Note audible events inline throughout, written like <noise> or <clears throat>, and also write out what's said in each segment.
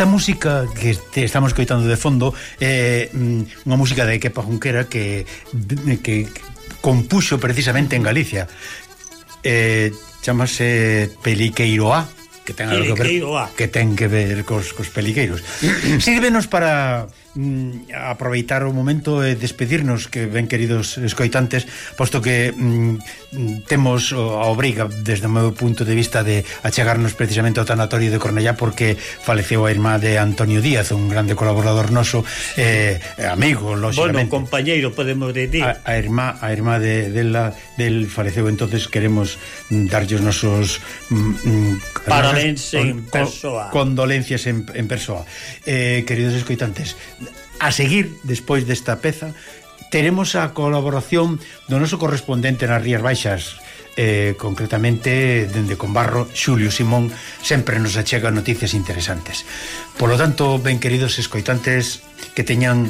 Esta música que te estamos coitando de fondo é eh, unha música de Kepa Junquera que, que compuxo precisamente en Galicia. Eh, chamase Peliqueiroa que ten algo que ver, que ten que ver cos, cos peliqueiros. <clears throat> Sírvenos para mm, aproveitar o momento e despedirnos que ben queridos escoitantes posto que mm, temos a obriga desde o meu punto de vista de achegarnos precisamente ao tanatorio de Cornellá porque faleceu a irmá de Antonio Díaz un grande colaborador noso eh, amigo, lógicamente bueno, compañeiro podemos decir. A, a irmá, a irmá de, de la, del faleceu entonces queremos mm, darlle os nosos mm, mm parabéns en con, persoa condolencias en, en persoa. Eh, queridos escoitantes a seguir despois desta peza teremos a colaboración do noso correspondente nas Rías Baixas eh, concretamente dende Conbarro, Xulio Simón sempre nos achega noticias interesantes. Polo tanto, ben queridos escoitantes que teñan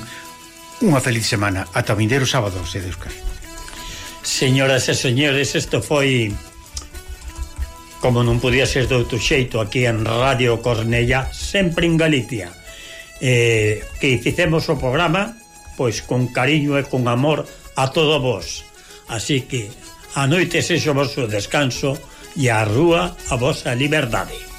unha feliz semana. Ata o vindeiro sábado, se Deus quer Señoras e señores, isto foi como non podía ser de outro xeito aquí en Radio Cornella, sempre en Galicia eh, que fixemos o programa pois con cariño e con amor a todo vos. Así que a noite sexo o vosso descanso e a rúa a vosa liberdade.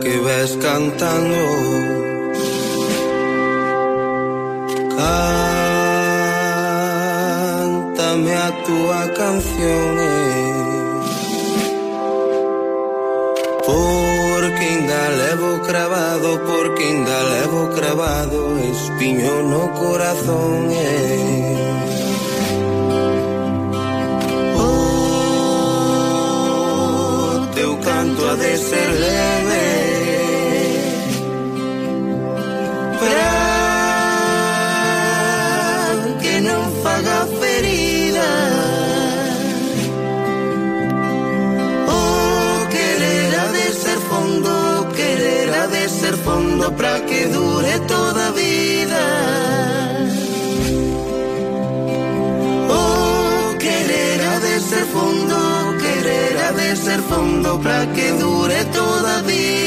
que ves cantando. Cántame a tua canción eh. Porque ainda levo cravado, porque ainda levo cravado Espiño no corazón eh. Oh, canto ha de ser leve. ser fondo para que dure toda vida.